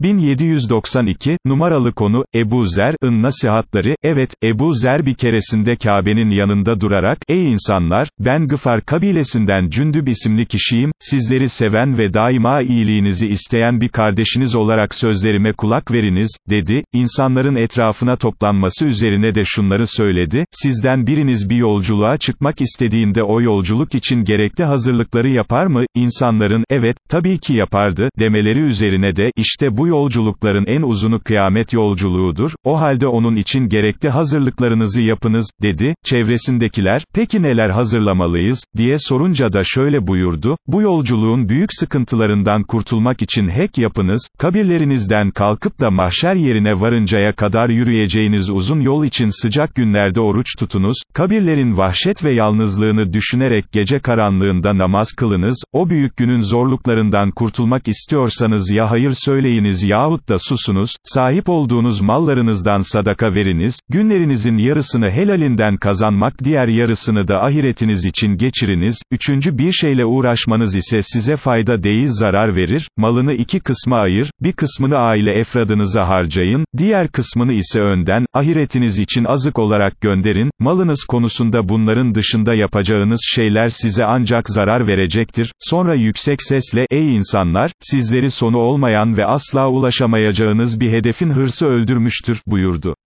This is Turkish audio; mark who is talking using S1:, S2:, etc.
S1: 1792, numaralı konu, Ebu Zer'ın nasihatları, evet, Ebu Zer bir keresinde Kabe'nin yanında durarak, ey insanlar, ben Gıfar kabilesinden Cündüb isimli kişiyim, sizleri seven ve daima iyiliğinizi isteyen bir kardeşiniz olarak sözlerime kulak veriniz, dedi, insanların etrafına toplanması üzerine de şunları söyledi, sizden biriniz bir yolculuğa çıkmak istediğinde o yolculuk için gerekli hazırlıkları yapar mı, insanların, evet, tabii ki yapardı, demeleri üzerine de, işte bu yolculukların en uzunu kıyamet yolculuğudur, o halde onun için gerekli hazırlıklarınızı yapınız, dedi, çevresindekiler, peki neler hazırlamalıyız, diye sorunca da şöyle buyurdu, bu yolculuğun büyük sıkıntılarından kurtulmak için hek yapınız, kabirlerinizden kalkıp da mahşer yerine varıncaya kadar yürüyeceğiniz uzun yol için sıcak günlerde oruç tutunuz, kabirlerin vahşet ve yalnızlığını düşünerek gece karanlığında namaz kılınız, o büyük günün zorluklarından kurtulmak istiyorsanız ya hayır söyleyiniz yahut da susunuz, sahip olduğunuz mallarınızdan sadaka veriniz, günlerinizin yarısını helalinden kazanmak diğer yarısını da ahiretiniz için geçiriniz, üçüncü bir şeyle uğraşmanız ise size fayda değil zarar verir, malını iki kısma ayır, bir kısmını aile efradınıza harcayın, diğer kısmını ise önden, ahiretiniz için azık olarak gönderin, malınız konusunda bunların dışında yapacağınız şeyler size ancak zarar verecektir, sonra yüksek sesle, ey insanlar, sizleri sonu olmayan ve asla ulaşamayacağınız bir hedefin hırsı öldürmüştür, buyurdu.